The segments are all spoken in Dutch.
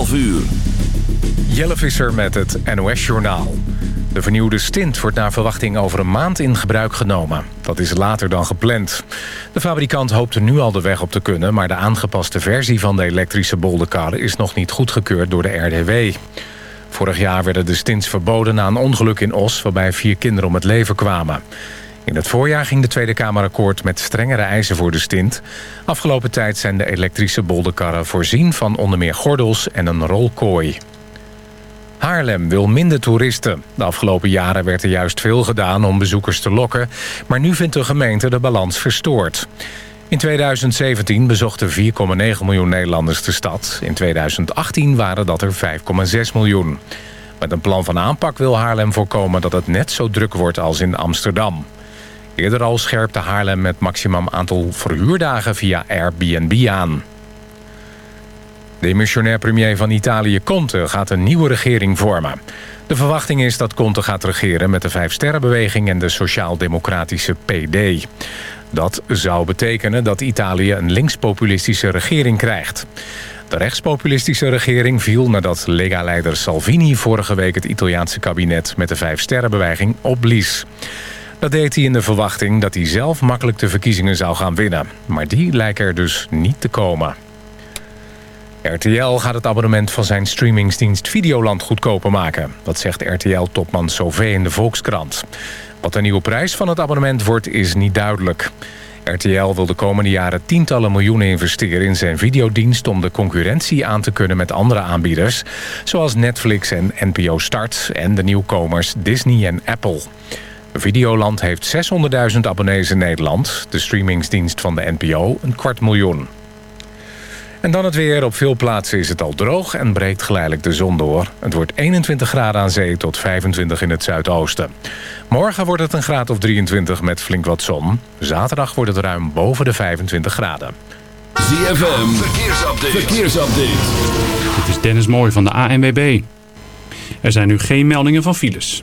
11 uur. Jelle Visser met het NOS-journaal. De vernieuwde stint wordt naar verwachting over een maand in gebruik genomen. Dat is later dan gepland. De fabrikant hoopt er nu al de weg op te kunnen... maar de aangepaste versie van de elektrische bolderkar... is nog niet goedgekeurd door de RDW. Vorig jaar werden de stints verboden na een ongeluk in Os... waarbij vier kinderen om het leven kwamen. In het voorjaar ging de Tweede Kamer akkoord met strengere eisen voor de stint. Afgelopen tijd zijn de elektrische bolderkarren voorzien van onder meer gordels en een rolkooi. Haarlem wil minder toeristen. De afgelopen jaren werd er juist veel gedaan om bezoekers te lokken... maar nu vindt de gemeente de balans verstoord. In 2017 bezochten 4,9 miljoen Nederlanders de stad. In 2018 waren dat er 5,6 miljoen. Met een plan van aanpak wil Haarlem voorkomen dat het net zo druk wordt als in Amsterdam. Eerder al scherpte Haarlem het maximum aantal verhuurdagen via Airbnb aan. De missionair premier van Italië Conte gaat een nieuwe regering vormen. De verwachting is dat Conte gaat regeren met de Vijfsterrenbeweging en de sociaal-democratische PD. Dat zou betekenen dat Italië een linkspopulistische regering krijgt. De rechtspopulistische regering viel nadat Lega-leider Salvini vorige week het Italiaanse kabinet met de Vijfsterrenbeweging opblies. Dat deed hij in de verwachting dat hij zelf makkelijk de verkiezingen zou gaan winnen. Maar die lijken er dus niet te komen. RTL gaat het abonnement van zijn streamingsdienst Videoland goedkoper maken. Dat zegt RTL-topman Sauvé in de Volkskrant. Wat de nieuwe prijs van het abonnement wordt, is niet duidelijk. RTL wil de komende jaren tientallen miljoenen investeren in zijn videodienst... om de concurrentie aan te kunnen met andere aanbieders... zoals Netflix en NPO Start en de nieuwkomers Disney en Apple. Videoland heeft 600.000 abonnees in Nederland. De streamingsdienst van de NPO een kwart miljoen. En dan het weer. Op veel plaatsen is het al droog en breekt geleidelijk de zon door. Het wordt 21 graden aan zee tot 25 in het zuidoosten. Morgen wordt het een graad of 23 met flink wat zon. Zaterdag wordt het ruim boven de 25 graden. ZFM, verkeersupdate. verkeersupdate. Dit is Dennis Mooij van de ANWB. Er zijn nu geen meldingen van files.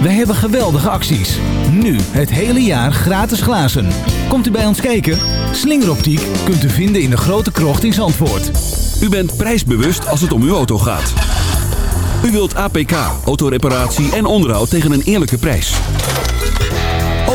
We hebben geweldige acties. Nu het hele jaar gratis glazen. Komt u bij ons kijken? Slingeroptiek kunt u vinden in de grote krocht in Zandvoort. U bent prijsbewust als het om uw auto gaat. U wilt APK, autoreparatie en onderhoud tegen een eerlijke prijs.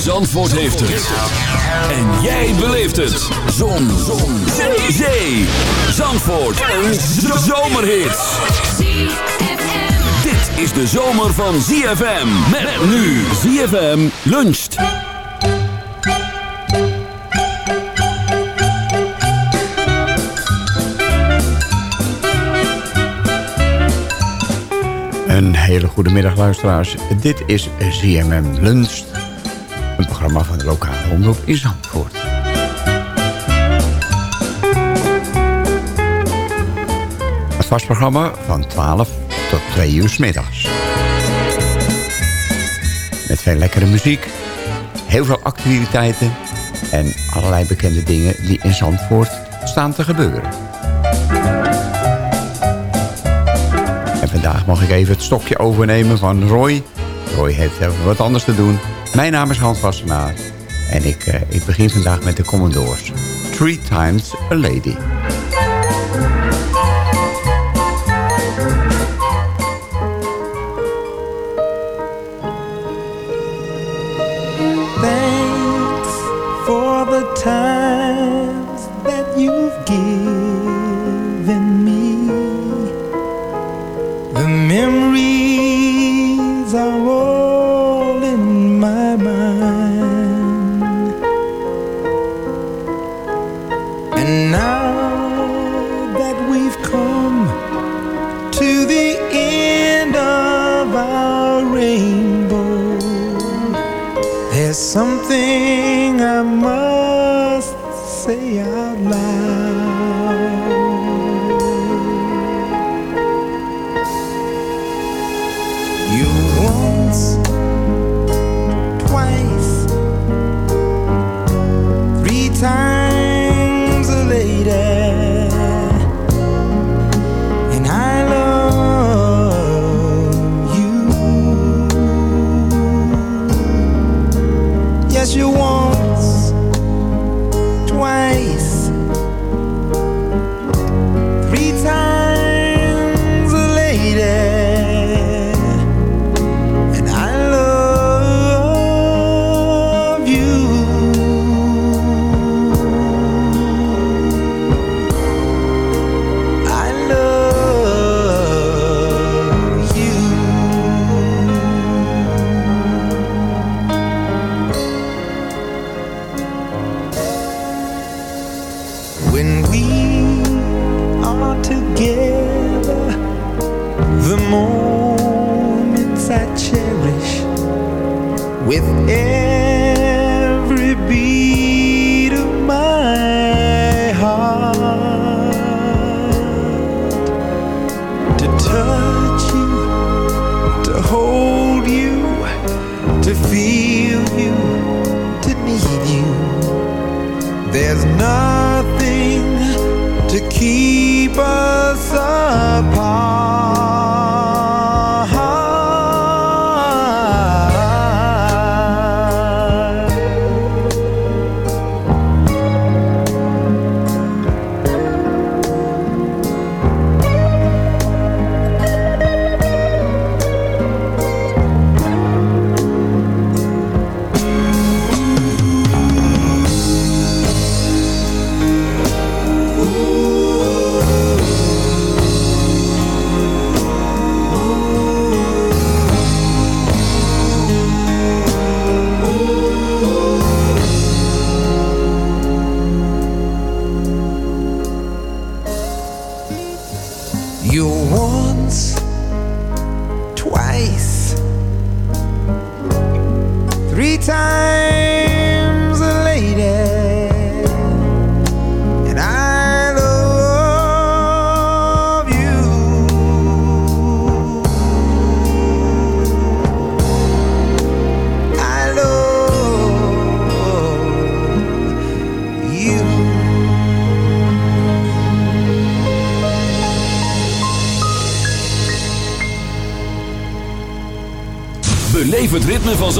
Zandvoort heeft het. En jij beleeft het. Zon. Zon. Zee. Zee. Zandvoort. Een zomerhit. Dit is de zomer van ZFM. Met nu ZFM luncht. Een hele goede middag luisteraars. Dit is ZMM Lunch. Een programma van de lokale omroep in Zandvoort. Het vast programma van 12 tot 2 uur middags. Met veel lekkere muziek, heel veel activiteiten En allerlei bekende dingen die in Zandvoort staan te gebeuren. En vandaag mag ik even het stokje overnemen van Roy. Roy heeft even wat anders te doen. Mijn naam is Hans Wassenaar. En ik, uh, ik begin vandaag met de Commodores. Three Times a Lady. Nothing to keep us apart.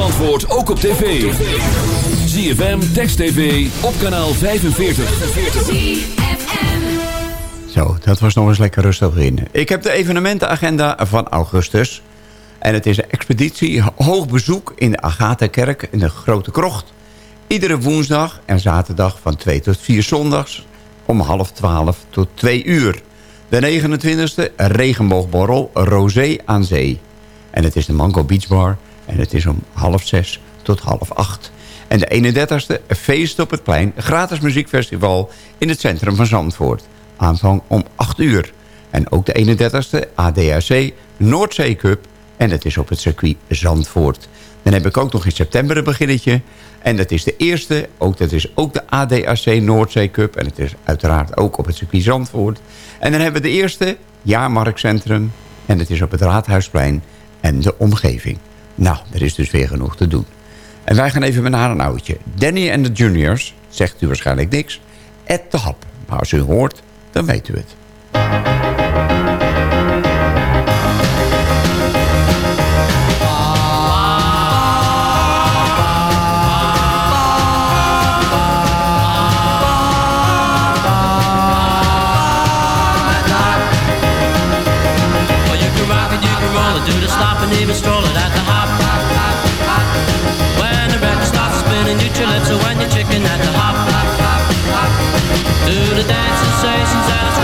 Zandvoort ook op tv. ZFM, Text TV, op kanaal 45. Zo, dat was nog eens lekker rustig beginnen. Ik heb de evenementenagenda van augustus. En het is een expeditie hoog bezoek in de Agatha-kerk in de Grote Krocht. Iedere woensdag en zaterdag van 2 tot 4 zondags om half 12 tot 2 uur. De 29e regenboogborrel Rosé aan Zee. En het is de Mango Beach Bar en het is om half 6 tot half 8. En de 31e feest op het plein, gratis muziekfestival in het centrum van Zandvoort. Aanvang om 8 uur. En ook de 31e ADAC Noordzee Cup en het is op het circuit Zandvoort. Dan heb ik ook nog in september een beginnetje. En dat is de eerste, ook, dat is ook de ADAC Noordzee Cup. En het is uiteraard ook op het circuit Zandvoort. En dan hebben we de eerste jaarmarktcentrum. En het is op het Raadhuisplein en de omgeving. Nou, er is dus weer genoeg te doen. En wij gaan even naar een oudje. Danny and the Juniors zegt u waarschijnlijk niks. Ed de Hap. Maar als u hoort, dan weet u het. ocean's out.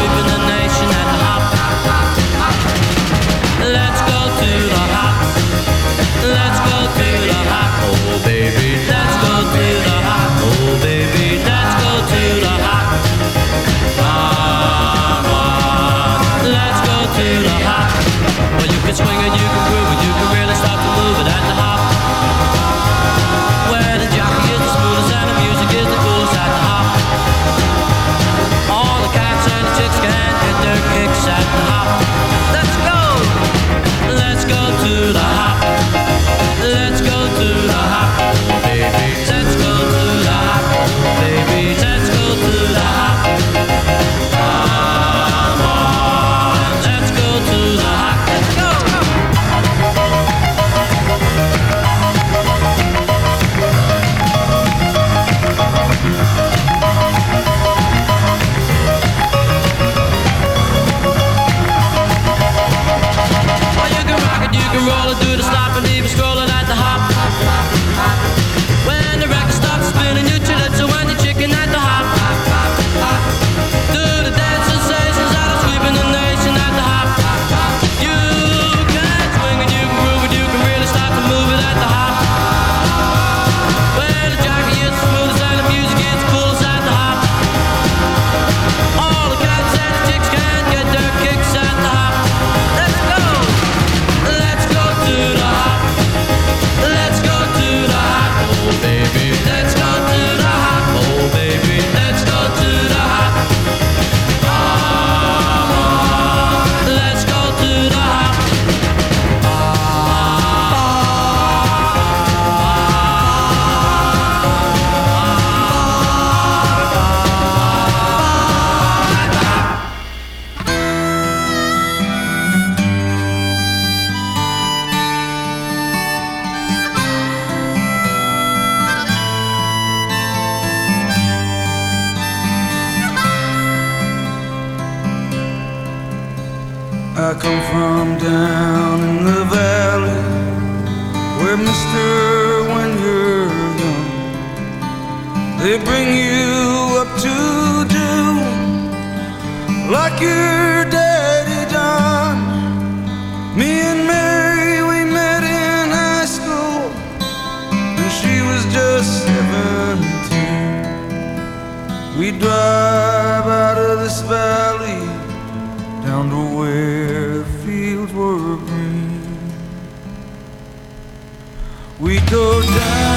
love.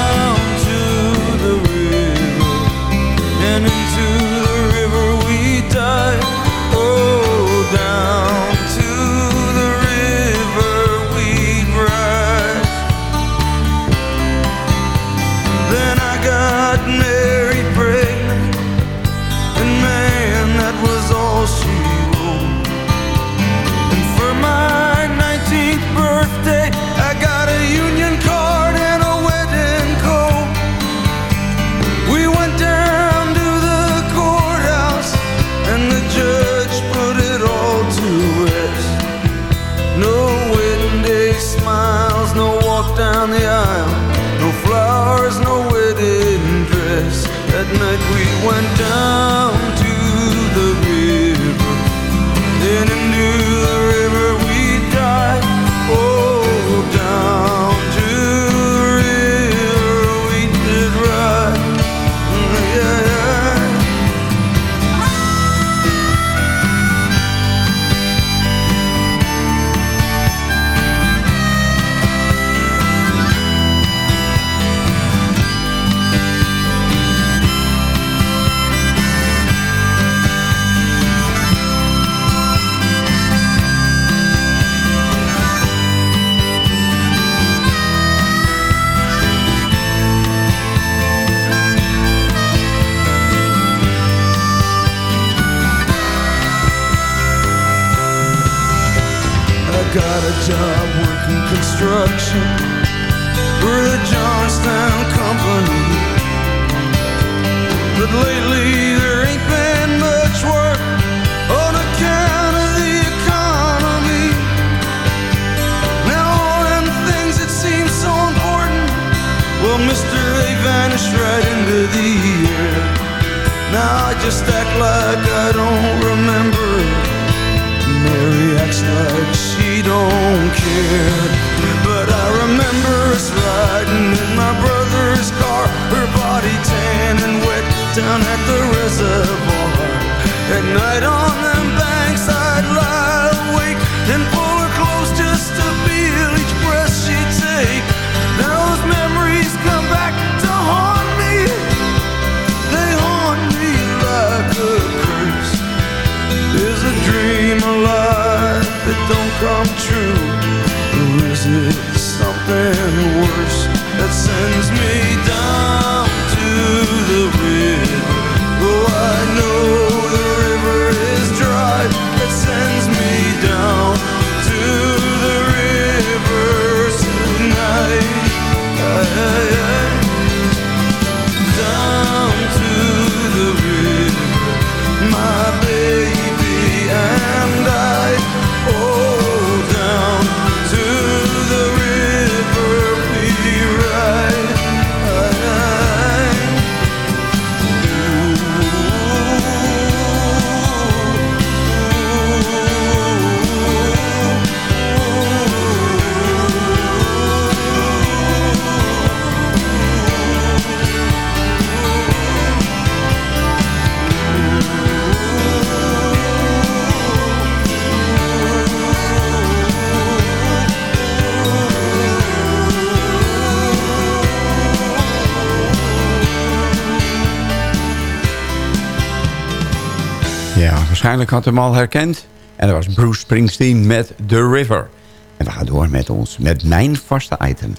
Job working construction for the Johnstown Company. But lately there ain't been much work on account of the economy. Now all them things that seem so important, well, mister, they vanished right into the air. Now I just act like I don't remember But I remember us riding in my brother's car, her body tan and wet down at the reservoir. At night on them banks, I'd lie awake and pull her close just to feel each breath she'd take. Now those memories come back to haunt me. They haunt me like a curse. Is a dream that don't come true? It something worse that sends me down to the river? Oh, I know waarschijnlijk had hem al herkend. En dat was Bruce Springsteen met The River. En we gaan door met ons, met mijn vaste item.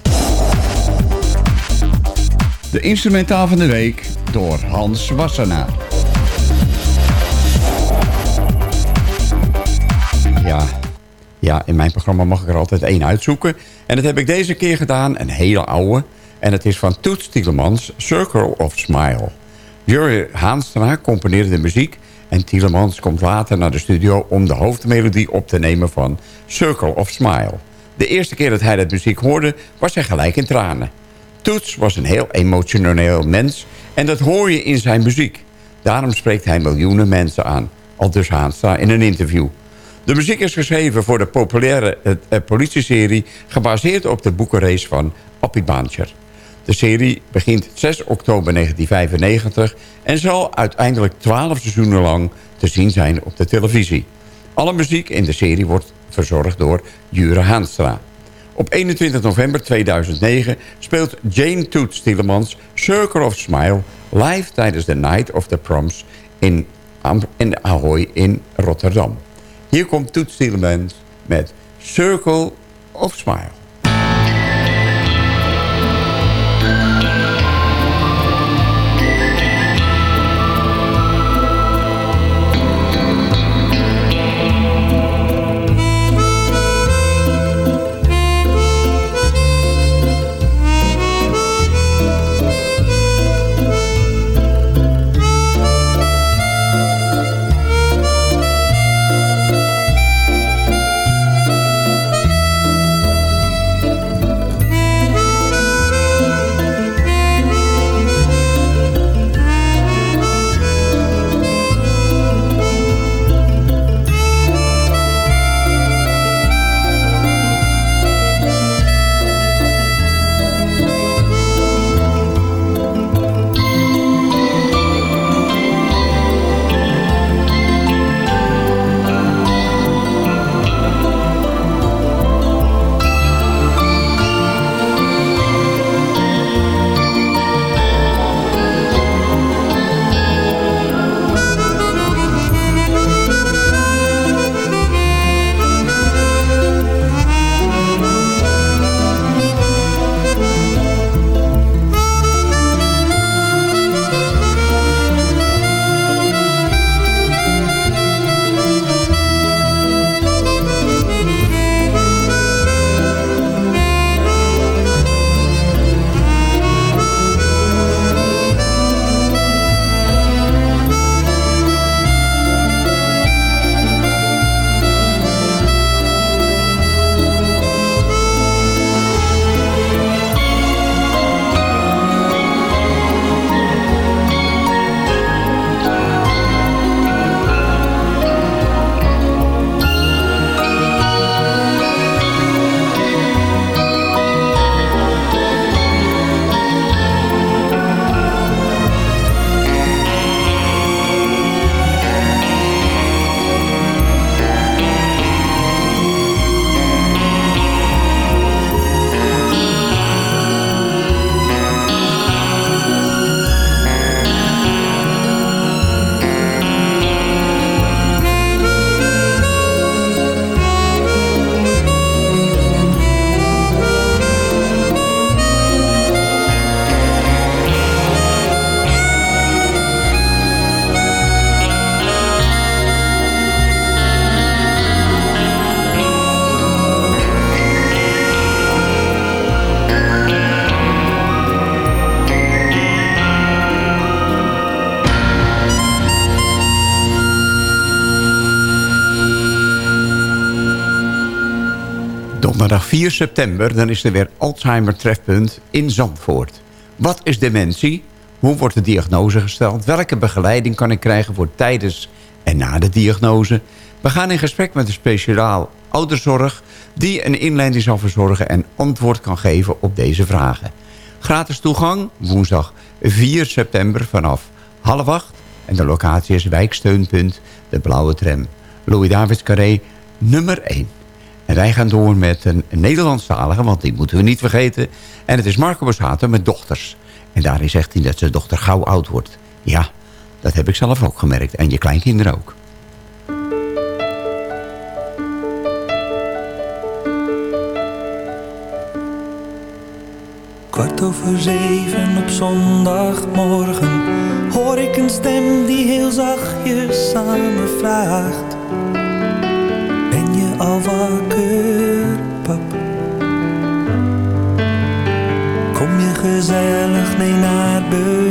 De instrumentaal van de week door Hans Wassenaar. Ja, ja, in mijn programma mag ik er altijd één uitzoeken. En dat heb ik deze keer gedaan, een hele oude. En het is van Toets Tielemans, Circle of Smile. Jurre Haanstra componeerde de muziek... en Tielemans komt later naar de studio om de hoofdmelodie op te nemen van Circle of Smile. De eerste keer dat hij dat muziek hoorde, was hij gelijk in tranen. Toets was een heel emotioneel mens en dat hoor je in zijn muziek. Daarom spreekt hij miljoenen mensen aan, al dus Haanstra in een interview. De muziek is geschreven voor de populaire eh, eh, politieserie... gebaseerd op de boekenrace van Appie Baantjer. De serie begint 6 oktober 1995... en zal uiteindelijk 12 seizoenen lang te zien zijn op de televisie. Alle muziek in de serie wordt verzorgd door Jure Haanstra. Op 21 november 2009 speelt Jane Toots Tielemans Circle of Smile... live tijdens de Night of the Proms in, in Ahoy in Rotterdam. Hier komt Toets Tielemans met Circle of Smile. Donderdag 4 september, dan is er weer Alzheimer trefpunt in Zandvoort. Wat is dementie? Hoe wordt de diagnose gesteld? Welke begeleiding kan ik krijgen voor tijdens en na de diagnose? We gaan in gesprek met een speciaal ouderzorg... die een inleiding zal verzorgen en antwoord kan geven op deze vragen. Gratis toegang, woensdag 4 september vanaf half acht. En de locatie is wijksteunpunt De Blauwe Tram. Louis Davids Carré, nummer 1. En wij gaan door met een Nederlandstalige, want die moeten we niet vergeten. En het is Marco Borsato met dochters. En daarin zegt hij dat zijn dochter gauw oud wordt. Ja, dat heb ik zelf ook gemerkt. En je kleinkinderen ook. Kwart over zeven op zondagmorgen hoor ik een stem die heel zachtjes aan me vraagt. Al wakker, pap? Kom je gezellig mee naar beneden?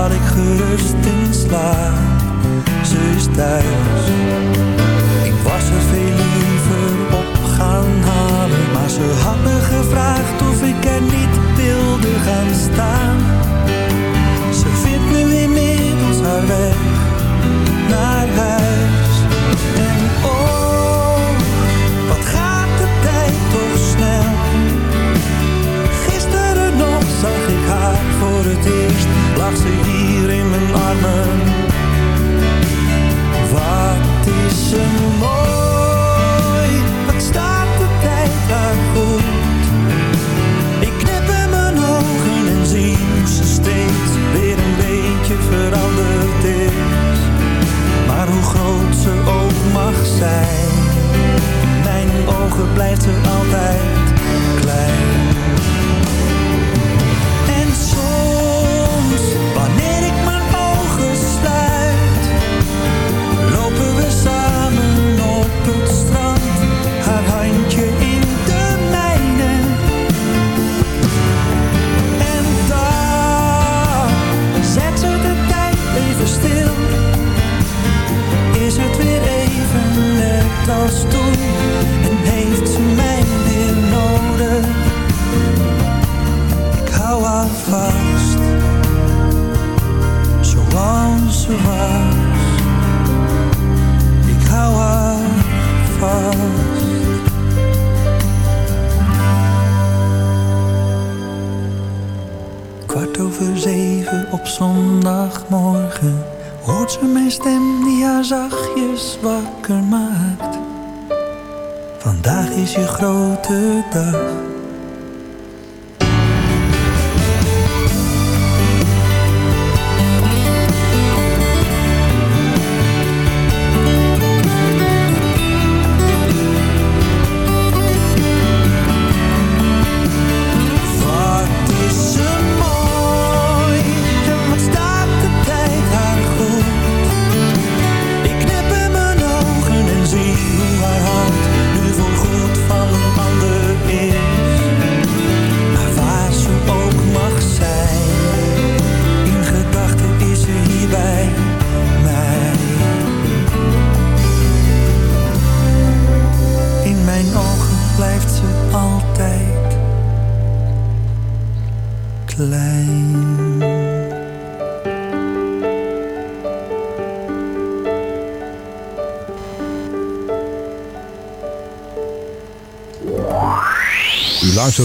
Val ik gerust in slaap, ze is thuis. Ik was er veel liever op gaan halen, maar ze had me gevraagd of ik er niet wilde gaan staan. Ze vindt nu inmiddels haar weg naar huis. En oh, wat gaat de tijd toch snel. Gisteren nog zag ik haar voor het eerst, lag ze hier in mijn armen. Wat is ze mooi,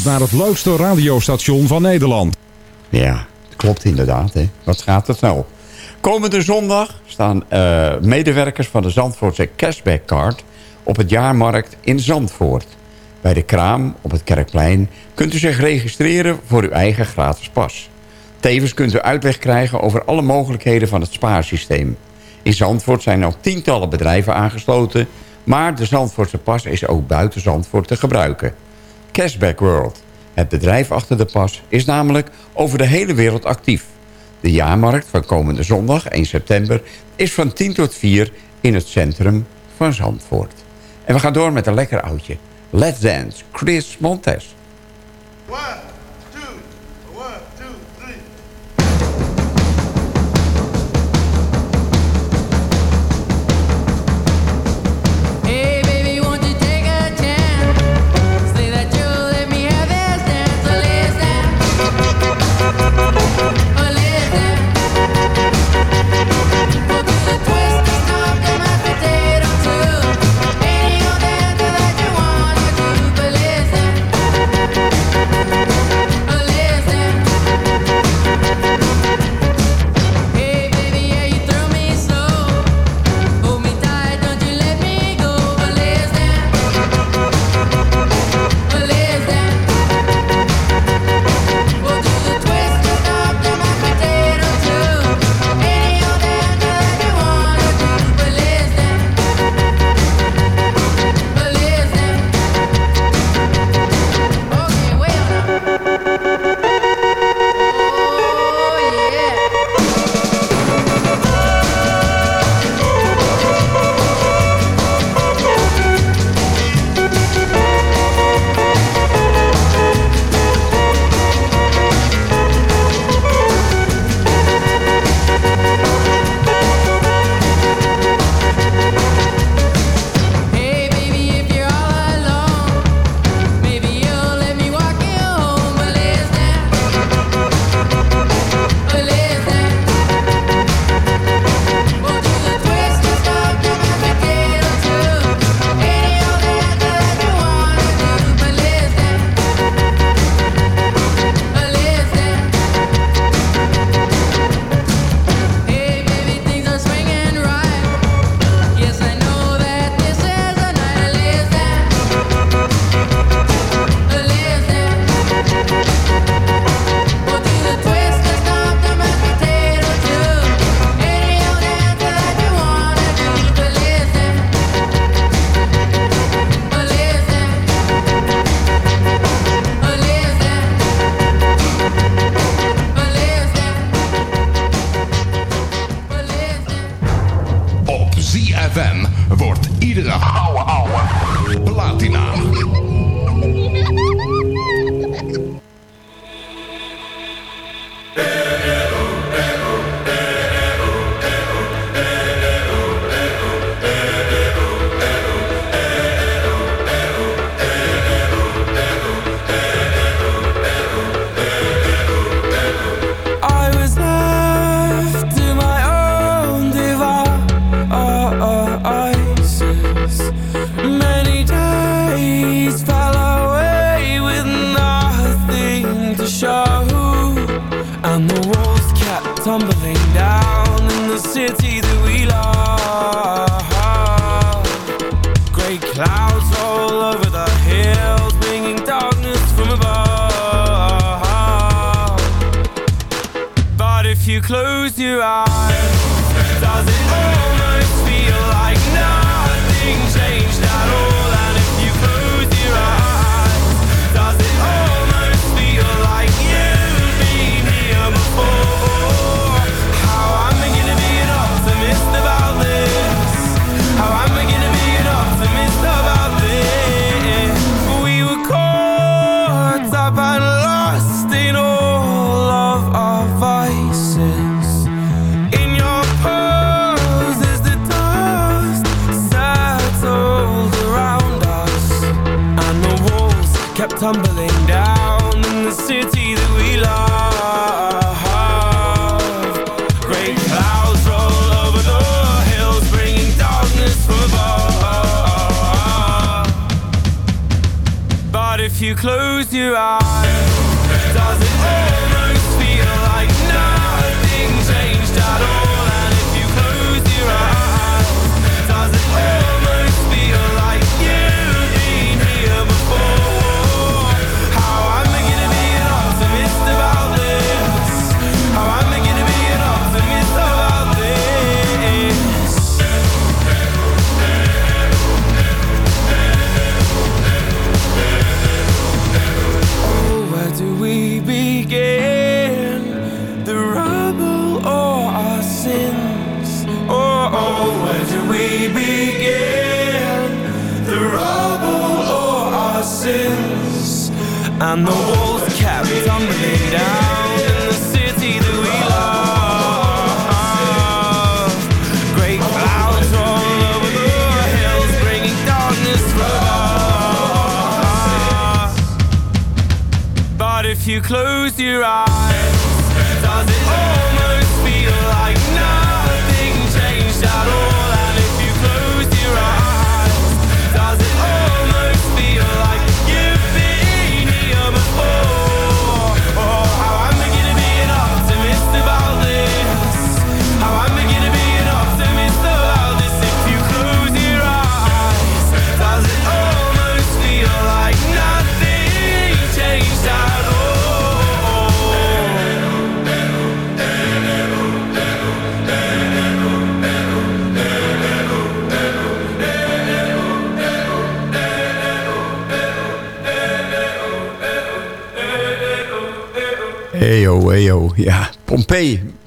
naar het leukste radiostation van Nederland. Ja, klopt inderdaad. Hè? Wat gaat het nou? Komende zondag staan eh, medewerkers van de Zandvoortse Cashbackcard op het jaarmarkt in Zandvoort. Bij de kraam op het Kerkplein kunt u zich registreren voor uw eigen gratis pas. Tevens kunt u uitleg krijgen over alle mogelijkheden van het spaarsysteem. In Zandvoort zijn al tientallen bedrijven aangesloten... maar de Zandvoortse pas is ook buiten Zandvoort te gebruiken. Cashback World. Het bedrijf achter de pas is namelijk over de hele wereld actief. De jaarmarkt van komende zondag 1 september is van 10 tot 4 in het centrum van Zandvoort. En we gaan door met een lekker oudje. Let's Dance, Chris Montes. One.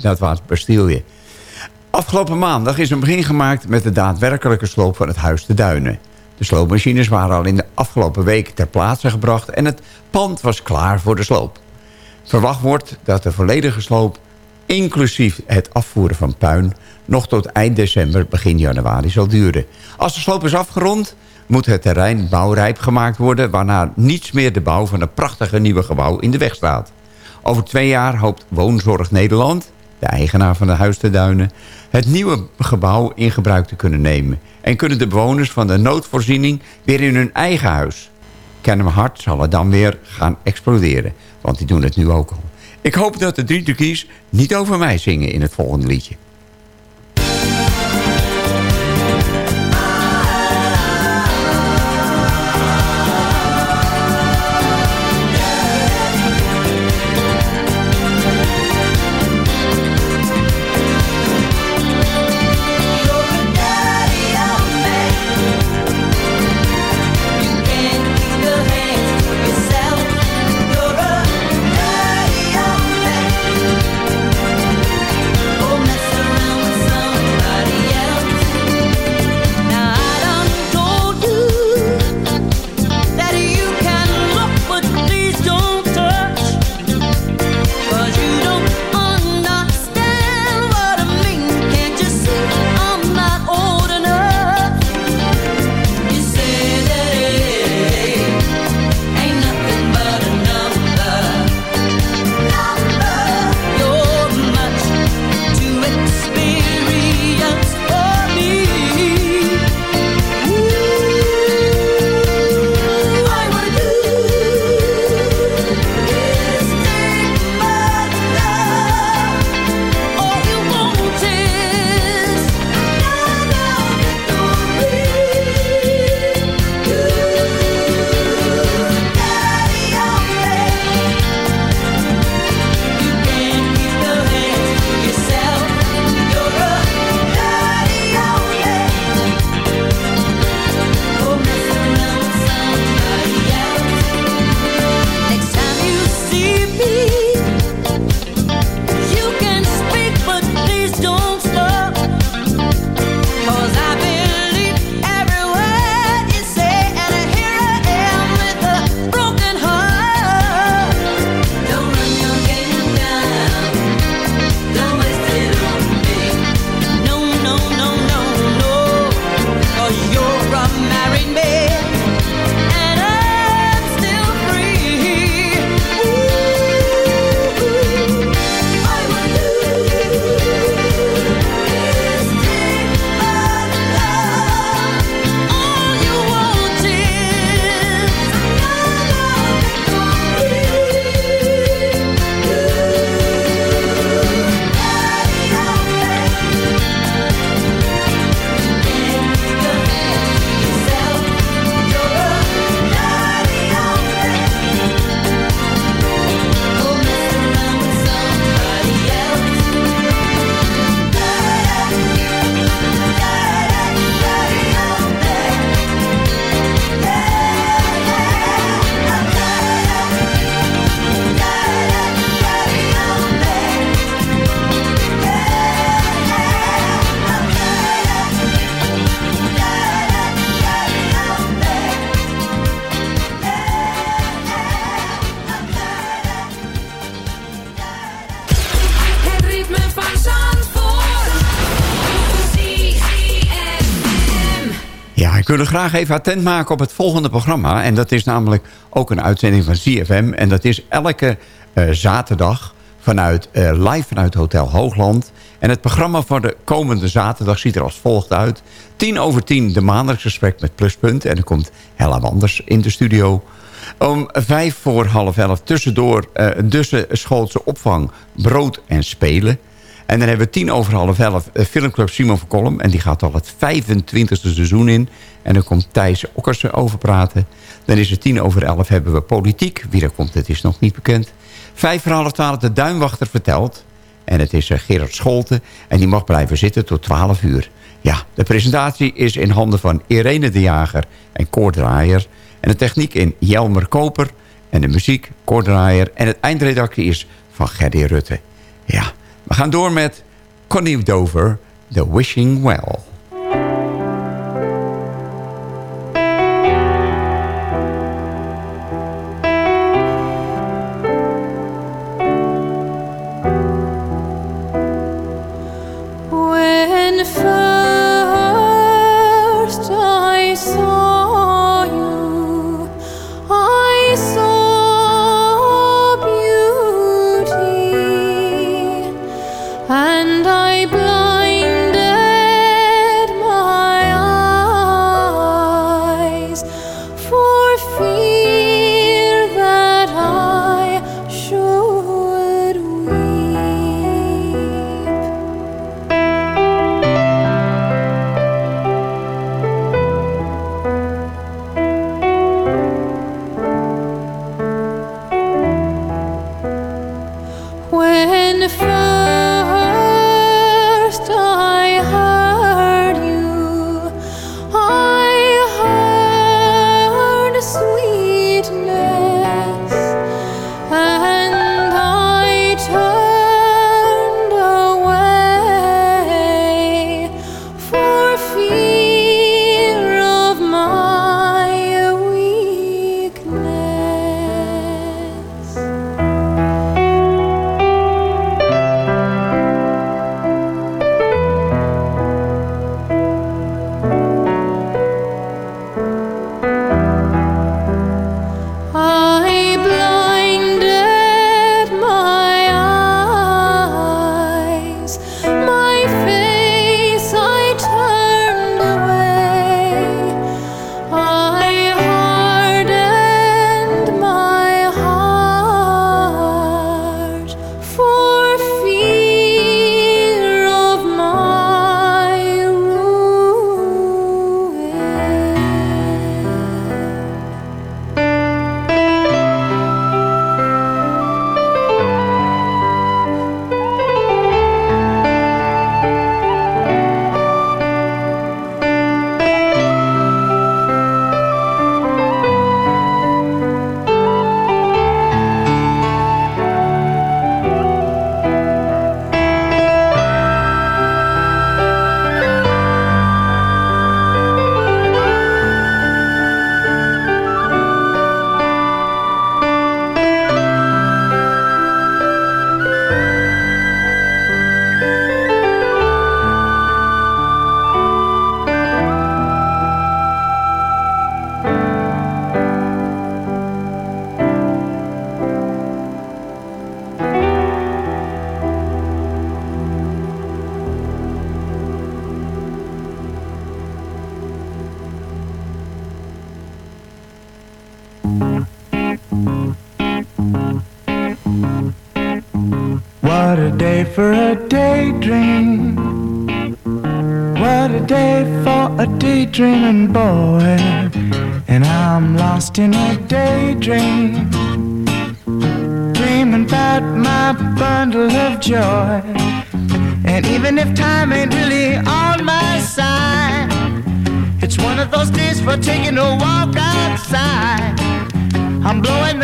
Dat was Bastille. Afgelopen maandag is een begin gemaakt met de daadwerkelijke sloop van het Huis de Duinen. De sloopmachines waren al in de afgelopen week ter plaatse gebracht... en het pand was klaar voor de sloop. Verwacht wordt dat de volledige sloop, inclusief het afvoeren van puin... nog tot eind december, begin januari zal duren. Als de sloop is afgerond, moet het terrein bouwrijp gemaakt worden... waarna niets meer de bouw van een prachtige nieuwe gebouw in de weg staat. Over twee jaar hoopt Woonzorg Nederland, de eigenaar van het Huis de Duinen... het nieuwe gebouw in gebruik te kunnen nemen. En kunnen de bewoners van de noodvoorziening weer in hun eigen huis. Kennem Hart zal het dan weer gaan exploderen. Want die doen het nu ook al. Ik hoop dat de drie turkies niet over mij zingen in het volgende liedje. Wil u graag even attent maken op het volgende programma. En dat is namelijk ook een uitzending van CFM. En dat is elke eh, zaterdag vanuit, eh, live vanuit Hotel Hoogland. En het programma voor de komende zaterdag ziet er als volgt uit. 10 over 10 de maandagsgesprek met Pluspunt. En er komt Hella Wanders in de studio. Om vijf voor half elf tussendoor eh tussen schoolse opvang, brood en spelen. En dan hebben we tien over half elf eh, filmclub Simon van Kolm. En die gaat al het 25e seizoen in. En dan komt Thijs Okkers over praten. Dan is het tien over elf hebben we politiek. Wie er komt, het is nog niet bekend. Vijf voor half twaalf de Duinwachter vertelt. En het is eh, Gerard Scholten. En die mag blijven zitten tot 12 uur. Ja, de presentatie is in handen van Irene de Jager en Koord Draaier. En de techniek in Jelmer Koper. En de muziek, Koord Draaier. En het eindredactie is van Gerdy Rutte. Ja, we gaan door met Connie Dover, The Wishing Well.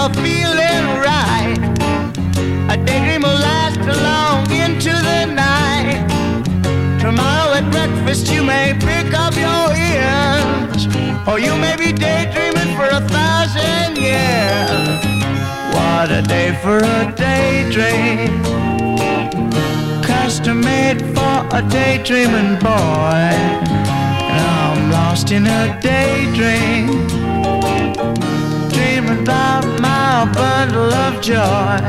That feeling right, a daydream will last along into the night. Tomorrow at breakfast you may pick up your ears, or you may be daydreaming for a thousand years. What a day for a daydream, custom made for a daydreaming boy. And I'm lost in a daydream dreaming about joy.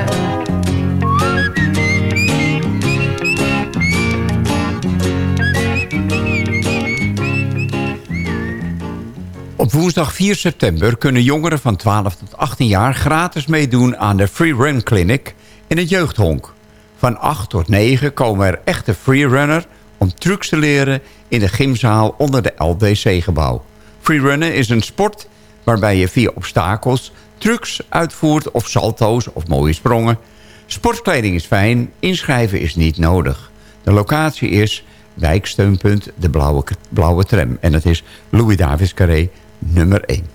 Op woensdag 4 september kunnen jongeren van 12 tot 18 jaar gratis meedoen aan de Free Run Clinic in het jeugdhonk. Van 8 tot 9 komen er echte freerunner om trucs te leren in de gymzaal onder de LDC-gebouw. Freerunnen is een sport waarbij je via obstakels trucs uitvoert of salto's of mooie sprongen. Sportkleding is fijn, inschrijven is niet nodig. De locatie is wijksteunpunt de Blauwe, Blauwe Tram. En dat is Louis Davis Carré nummer 1.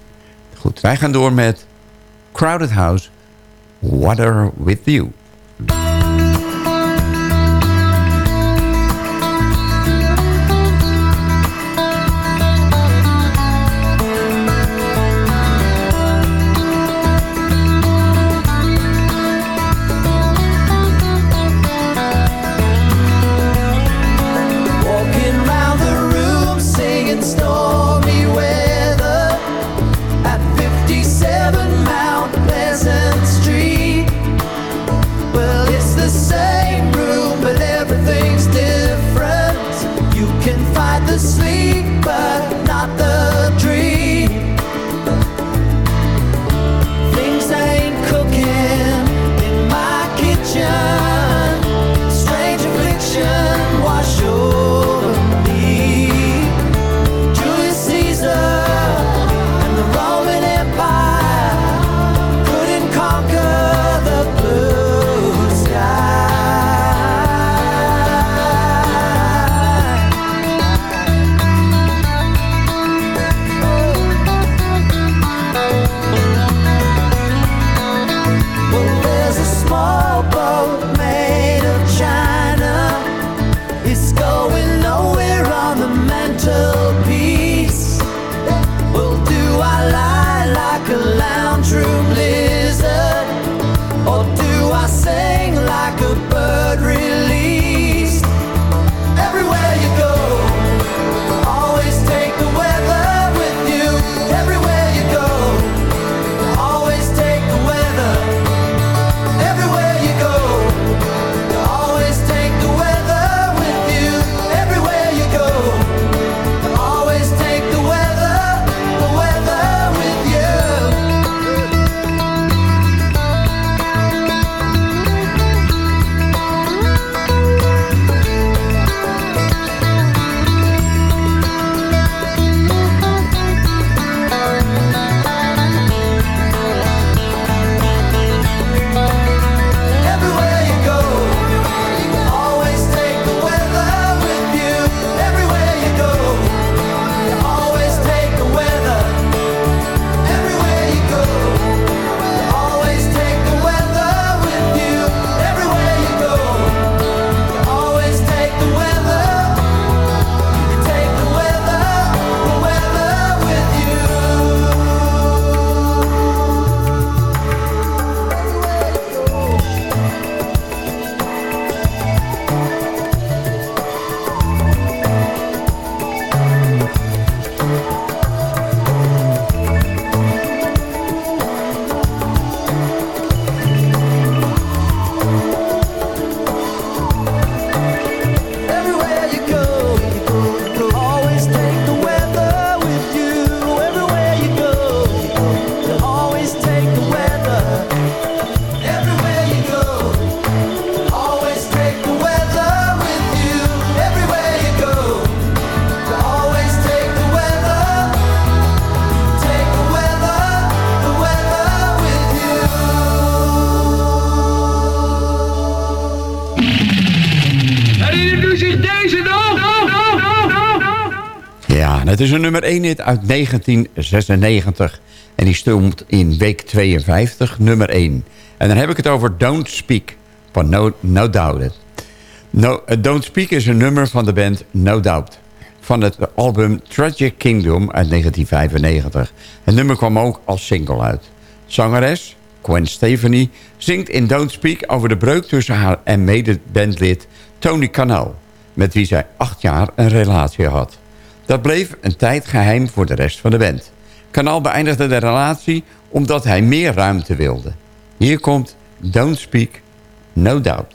Goed, wij gaan door met Crowded House, Water With You. sleep, but not the Het is een nummer 1 hit uit 1996. En die stond in week 52 nummer 1. En dan heb ik het over Don't Speak van No, Doubt. No, eh, Don't Speak is een nummer van de band No Doubt. Van het album Tragic Kingdom uit 1995. Het nummer kwam ook als single uit. Zangeres Gwen Stefani zingt in Don't Speak over de breuk tussen haar en medebandlid Tony Canal, met wie zij acht jaar een relatie had. Dat bleef een tijd geheim voor de rest van de band. Canal beëindigde de relatie omdat hij meer ruimte wilde. Hier komt Don't Speak, No Doubt.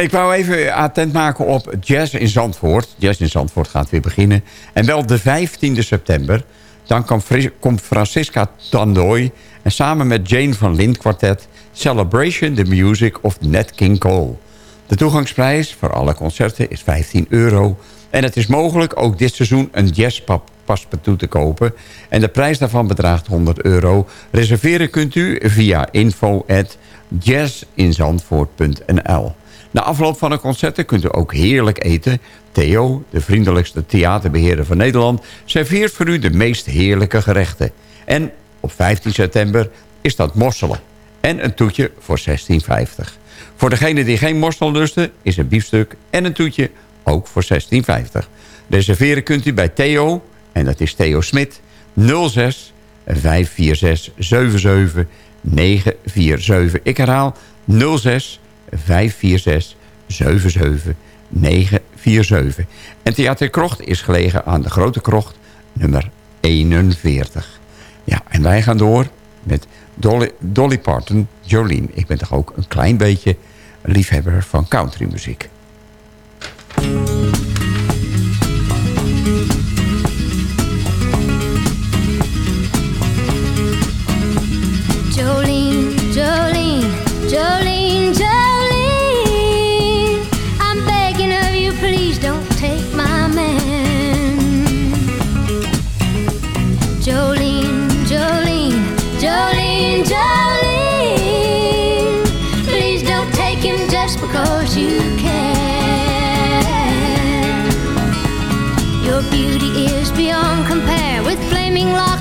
Ik wou even attent maken op Jazz in Zandvoort. Jazz in Zandvoort gaat weer beginnen. En wel de 15e september. Dan komt Francisca Tandooi... en samen met Jane van Lind Quartet... Celebration the Music of Nat King Cole. De toegangsprijs voor alle concerten is 15 euro. En het is mogelijk ook dit seizoen een jazzpaspartout te kopen. En de prijs daarvan bedraagt 100 euro. Reserveren kunt u via info@jazzinzandvoort.nl. Na afloop van de concerten kunt u ook heerlijk eten. Theo, de vriendelijkste theaterbeheerder van Nederland... serveert voor u de meest heerlijke gerechten. En op 15 september is dat mosselen. En een toetje voor 16,50. Voor degene die geen mossel lusten... is een biefstuk en een toetje ook voor 16,50. Reserveren kunt u bij Theo, en dat is Theo Smit... 06 546 77 947. Ik herhaal 06 546 77 947. En Theater Krocht is gelegen aan de Grote Krocht, nummer 41. Ja, en wij gaan door met Dolly, Dolly Parton, Jolene. Ik ben toch ook een klein beetje liefhebber van countrymuziek. Jolene,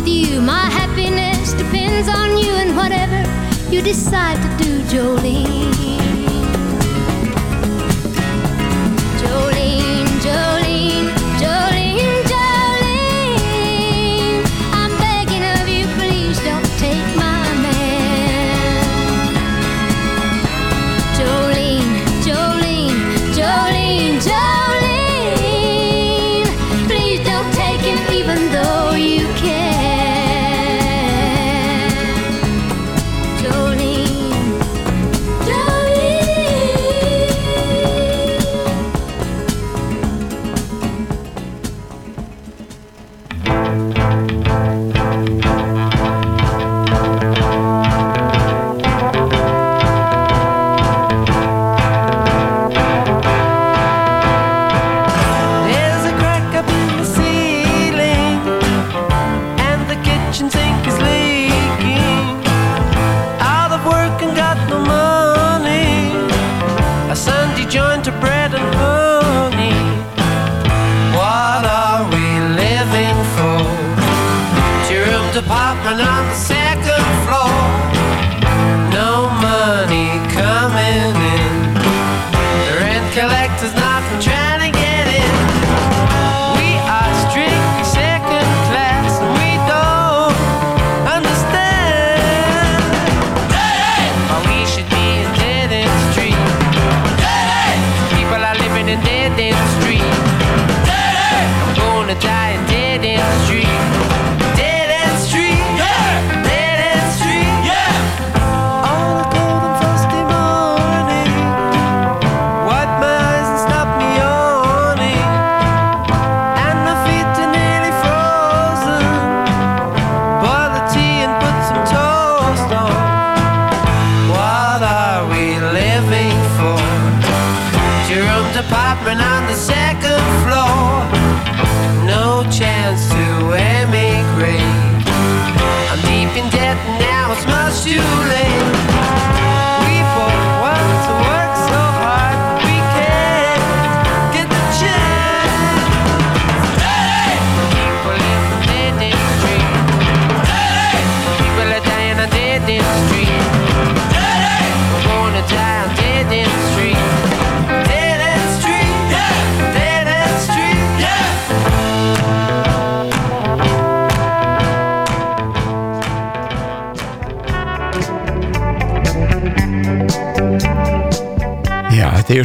With you. My happiness depends on you and whatever you decide to do, Jolene.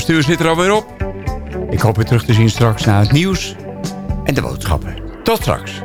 Eerste uur zit er alweer op. Ik hoop weer terug te zien straks na het nieuws en de boodschappen. Tot straks.